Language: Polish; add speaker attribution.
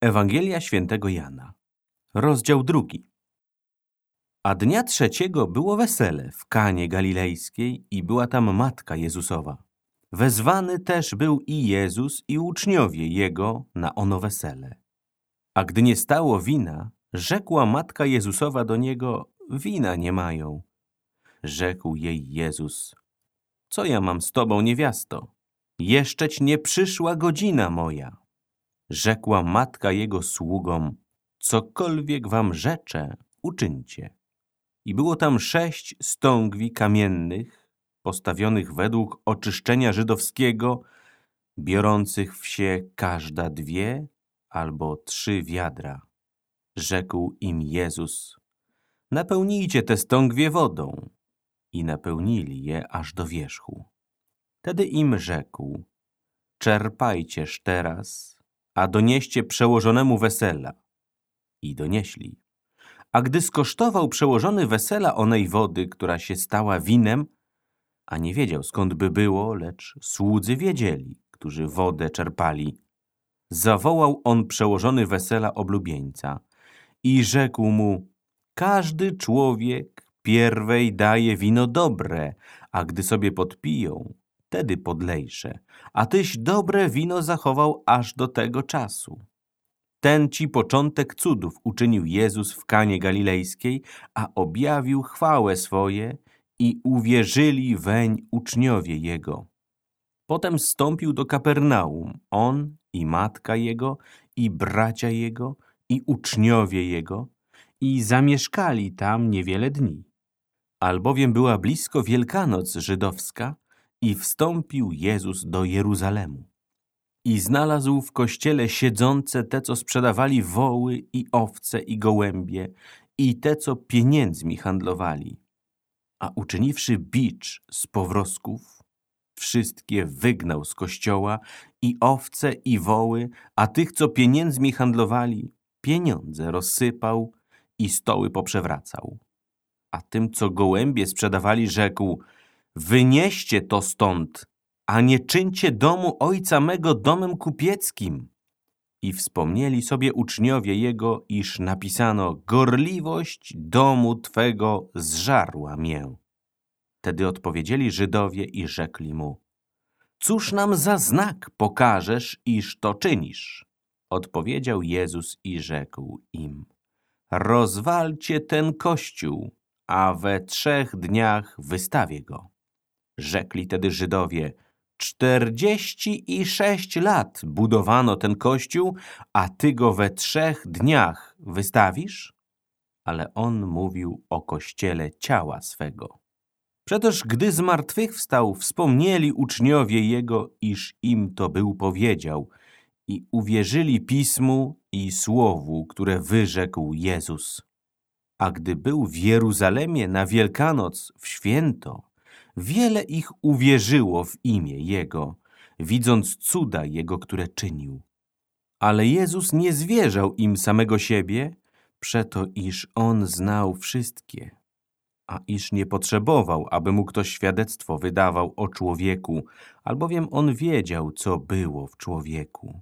Speaker 1: Ewangelia świętego Jana, rozdział drugi. A dnia trzeciego było wesele w Kanie Galilejskiej i była tam matka Jezusowa. Wezwany też był i Jezus i uczniowie Jego na ono wesele. A gdy nie stało wina, rzekła matka Jezusowa do Niego, wina nie mają. Rzekł jej Jezus, co ja mam z Tobą, niewiasto? Jeszczeć nie przyszła godzina moja. Rzekła matka jego sługom, cokolwiek wam rzeczę, uczyńcie. I było tam sześć stągwi kamiennych, postawionych według oczyszczenia żydowskiego, biorących wsie każda dwie albo trzy wiadra. Rzekł im Jezus, napełnijcie te stągwie wodą. I napełnili je aż do wierzchu. Wtedy im rzekł, czerpajcież teraz a donieście przełożonemu wesela. I donieśli. A gdy skosztował przełożony wesela onej wody, która się stała winem, a nie wiedział skąd by było, lecz słudzy wiedzieli, którzy wodę czerpali, zawołał on przełożony wesela oblubieńca i rzekł mu, każdy człowiek pierwej daje wino dobre, a gdy sobie podpiją, wtedy podlejsze, a tyś dobre wino zachował aż do tego czasu. Ten ci początek cudów uczynił Jezus w Kanie Galilejskiej, a objawił chwałę swoje i uwierzyli weń uczniowie Jego. Potem wstąpił do Kapernaum, on i matka Jego, i bracia Jego, i uczniowie Jego, i zamieszkali tam niewiele dni. Albowiem była blisko Wielkanoc żydowska, i wstąpił Jezus do Jeruzalemu. I znalazł w kościele siedzące te, co sprzedawali woły i owce i gołębie, i te, co pieniędzmi handlowali. A uczyniwszy bicz z powrosków, wszystkie wygnał z kościoła i owce i woły, a tych, co pieniędzmi handlowali, pieniądze rozsypał i stoły poprzewracał. A tym, co gołębie sprzedawali, rzekł – Wynieście to stąd, a nie czyńcie domu ojca mego domem kupieckim. I wspomnieli sobie uczniowie jego, iż napisano, gorliwość domu Twego zżarła mię. Wtedy odpowiedzieli Żydowie i rzekli mu, cóż nam za znak pokażesz, iż to czynisz? Odpowiedział Jezus i rzekł im, rozwalcie ten kościół, a we trzech dniach wystawię go. Rzekli tedy Żydowie, czterdzieści i sześć lat budowano ten kościół, a ty go we trzech dniach wystawisz? Ale on mówił o kościele ciała swego. Przetoż gdy zmartwychwstał, wspomnieli uczniowie jego, iż im to był powiedział i uwierzyli Pismu i Słowu, które wyrzekł Jezus. A gdy był w Jeruzalemie na Wielkanoc w święto, Wiele ich uwierzyło w imię Jego, widząc cuda Jego, które czynił. Ale Jezus nie zwierzał im samego siebie, przeto iż On znał wszystkie, a iż nie potrzebował, aby mu ktoś świadectwo wydawał o człowieku, albowiem On wiedział, co było w człowieku.